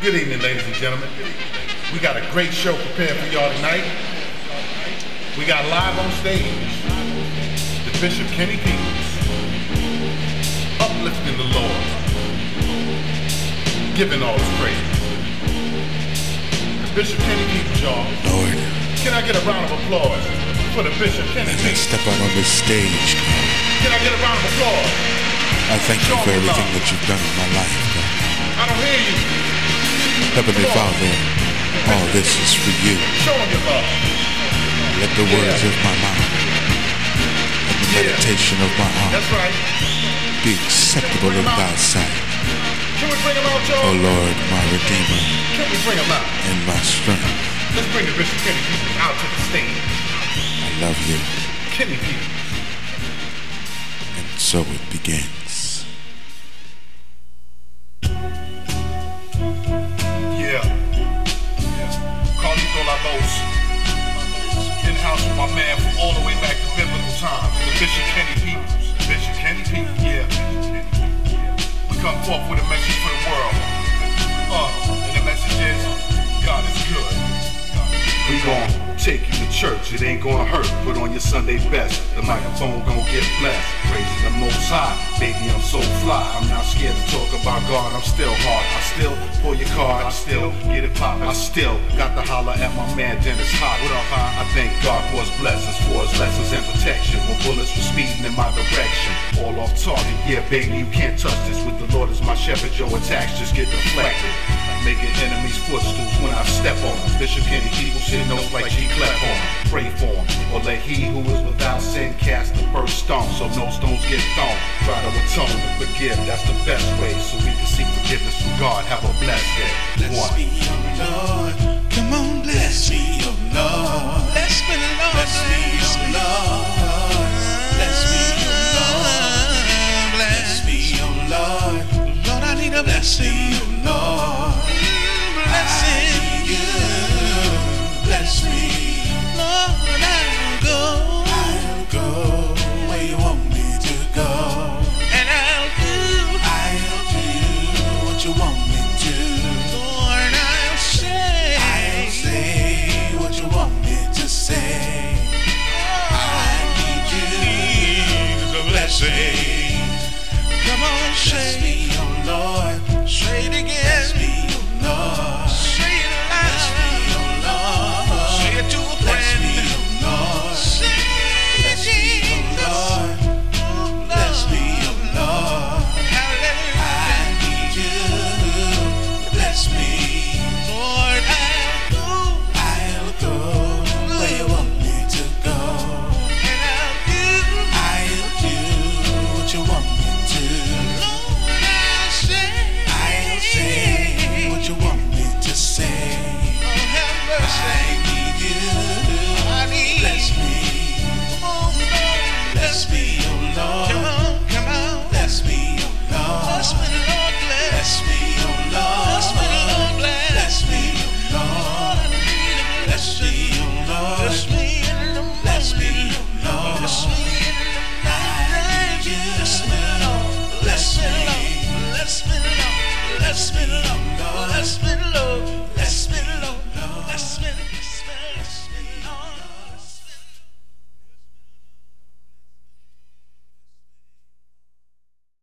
Good evening, ladies and gentlemen. We got a great show prepared for y'all tonight. We got live on stage the Bishop Kenny Peoples, uplifting the Lord, giving all his praise. The Bishop Kenny Peoples, y'all. Lord, Can I get a round of applause for the Bishop Kenny Peoples? step out on this stage, Can I get a round of applause? I thank you for everything that you've done in my life, God. I don't hear you. Heavenly Father, all this is for you. Show them your love. Let the words of my mouth and the meditation of my heart be acceptable in thy sight. Can we bring them out, O? Lord, my Redeemer Can we bring them out? and my strength. Let's bring the Bishop Kenny Peoples out to the stage. I love you. Kenny. And so it begins. Bishop Kenny Peoples. Bishop Kenny Peoples, yeah. We come forth with a message for the world. Uh, and the message is God is good. We gon' take you to church, it ain't gonna hurt. Put on your Sunday best, the microphone gon' get blessed. Praising the most high, baby, I'm so fly. I'm not scared to talk about God, I'm still hard. I still pull your card, I still get it poppin'. I still got to holler at my man Dennis Hot. What up, high? Thank God for his blessings, for his lessons and protection. When bullets were speeding in my direction, all off target. Yeah, baby, you can't touch this. With the Lord as my shepherd, your attacks just get deflected. Making enemies footstools when I step on them. Bishop Kenny Peoples hit notes like G clap on them. Pray for him. Or let he who is without sin cast the first stone. So no stones get thrown. Try to atone and forgive. That's the best way. So we can seek forgiveness from God. Have a blessed day. Bless me, oh Lord. Come on, bless me, oh Lord. A blessing, oh Lord. Blessing you. Bless me, Lord. I'll go. I'll go where you want me to go. And I'll do. I'll do what you want me to. Lord, I'll say. I'll say what you want me to say. I need you. a blessing. Come on, say. Oh Lord. Say it again. Lord. Bless me, Lord. Bless me, Lord. Bless me, Lord. Bless me, Lord. Bless me, Lord.